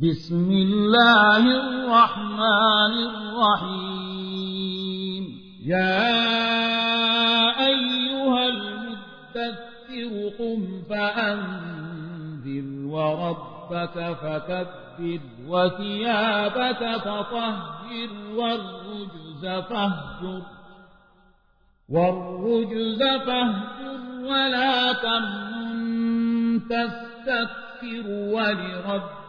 بسم الله الرحمن الرحيم. يا أيها المدثر قم فأنذر وربك فكبر وثيابك فطهر والرجز فاهجر. والرجز فاهجر ولا تمن تستكثر ولربك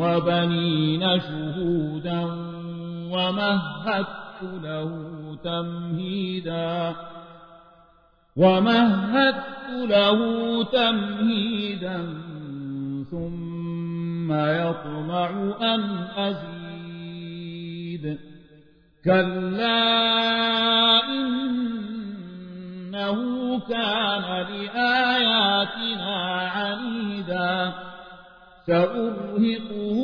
وبنين شهودا ومهدت له تمهيدا ومهدت له تمهيدا ثم يطمع أن أزيد كلا إنه كان لآياتنا عنيدا سأرهقه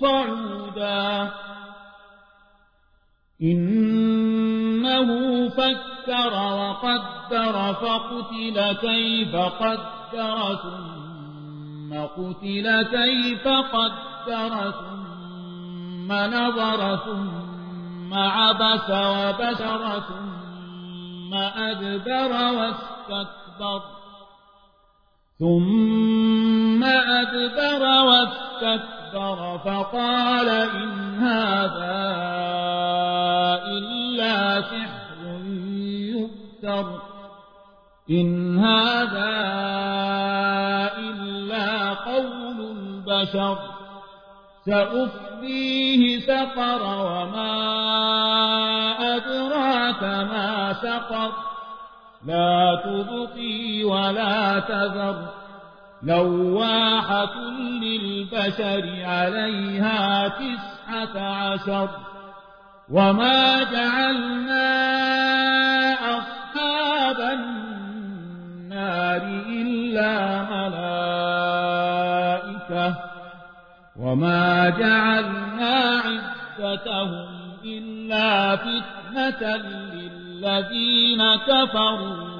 صعودا. إنه فكر وقدر فقتل كيف قدر ثم قتل كيف قدر ثم نظر ثم عبس وبشر ثم أدبر واستكبر ثم أدبر واستكبر فقال إن هذا إلا سحر يفتر إن هذا إلا قول البشر. سأفديه سقر وما أدراك ما سقر. لا تبقي ولا تذر. لواحة للبشر عليها تسعة عشر وما جعلنا أصحاب النار إلا ملائكة وما جعلنا عدتهم إلا فتنة لله الذين كفروا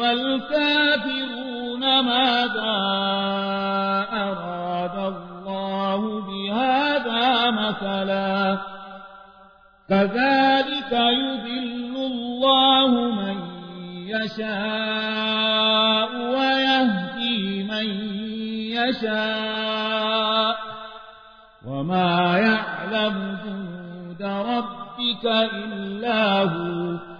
والكافرون ماذا أراد الله بهذا مثلا؟ كذلك يذل الله من يشاء ويهدي من يشاء. وما يعلم جود ربك إلا هو.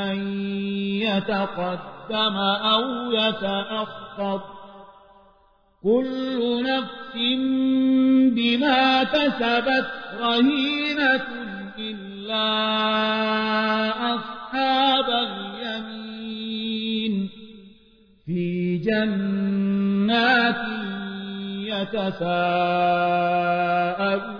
أن يتقدم أو يتأخر كل نفس بما كسبت رهينة إلا أصحاب اليمين في جنات يتساءلون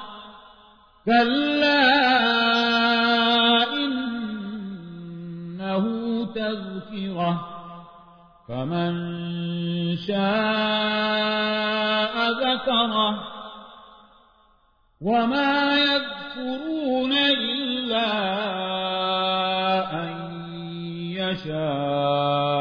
كلا إنه تذكرة فمن شاء ذكره وما يذكرون إلا أن يشاء